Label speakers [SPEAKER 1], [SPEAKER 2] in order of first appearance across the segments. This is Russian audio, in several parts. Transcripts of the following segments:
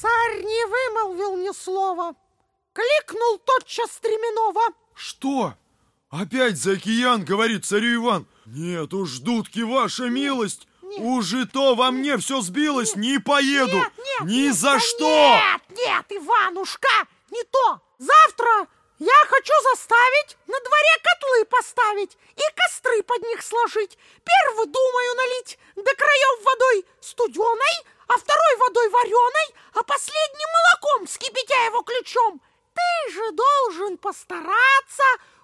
[SPEAKER 1] Царь не вымолвил ни слова. Кликнул тотчас Стременова.
[SPEAKER 2] Что? Опять за океан, говорит царю Иван. Нет уж, дудки, ваша милость.
[SPEAKER 1] нет.
[SPEAKER 2] Уже то во мне все сбилось, не поеду.
[SPEAKER 1] Нет, нет,
[SPEAKER 2] Ни
[SPEAKER 1] нет,
[SPEAKER 2] за
[SPEAKER 1] да
[SPEAKER 2] что.
[SPEAKER 1] Нет, нет, Иванушка, не то. Завтра я хочу заставить на дворе котлы поставить и костры под них сложить. Первый думаю налить до краев водой студеной, а второй водой вареной, молоком, вскипятя его ключом. Ты же должен постараться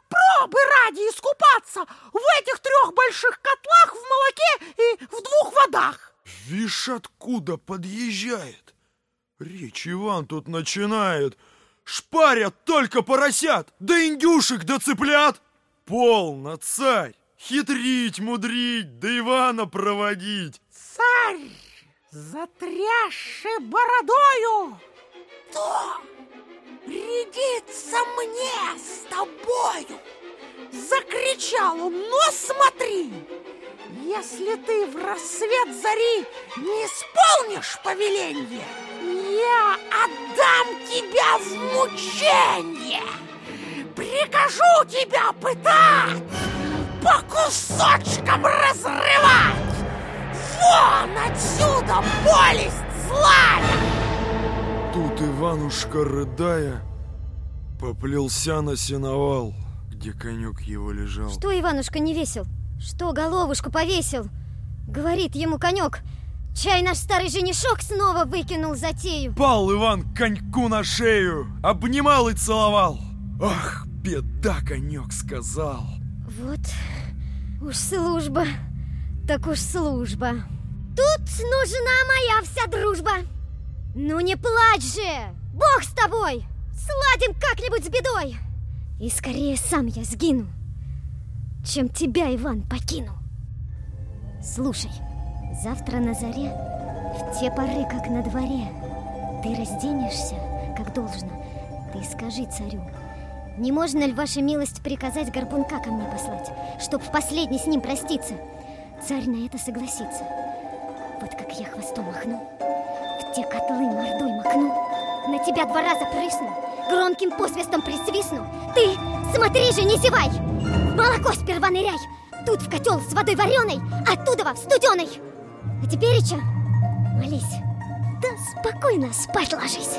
[SPEAKER 1] пробы ради искупаться в этих трех больших котлах в молоке и в двух водах.
[SPEAKER 2] Вишь, откуда подъезжает. Речь Иван тут начинает. Шпарят только поросят, да индюшек, да цыплят. Полно, царь. Хитрить, мудрить, да Ивана проводить.
[SPEAKER 1] Царь, затрясший бородою, то рядится мне с тобою. Закричал он, но смотри, если ты в рассвет зари не исполнишь повеление, я отдам тебя в мучение. Прикажу тебя пытать, по кусочкам разрывать. Вон отсюда, злая!
[SPEAKER 2] Тут Иванушка, рыдая, поплелся на сеновал, где конек его лежал.
[SPEAKER 3] Что Иванушка не весел? Что головушку повесил? Говорит ему конек. Чай наш старый женишок снова выкинул затею.
[SPEAKER 2] Пал Иван коньку на шею, обнимал и целовал. Ах, беда, конек сказал.
[SPEAKER 3] Вот уж служба, так уж служба. Тут нужна моя вся дружба. Ну не плачь же! Бог с тобой! Сладим как-нибудь с бедой! И скорее сам я сгину, чем тебя, Иван, покину. Слушай, завтра на заре, в те поры, как на дворе, ты разденешься, как должно. Ты скажи царю, не можно ли, ваша милость, приказать горбунка ко мне послать, чтоб в последний с ним проститься? Царь на это согласится. Вот как я хвостом махну, те котлы мордой макну, на тебя два раза прысну, громким посвистом присвистну. Ты смотри же, не зевай! В молоко сперва ныряй, тут в котел с водой вареной, оттуда в студеной. А теперь, молись, да спокойно спать ложись.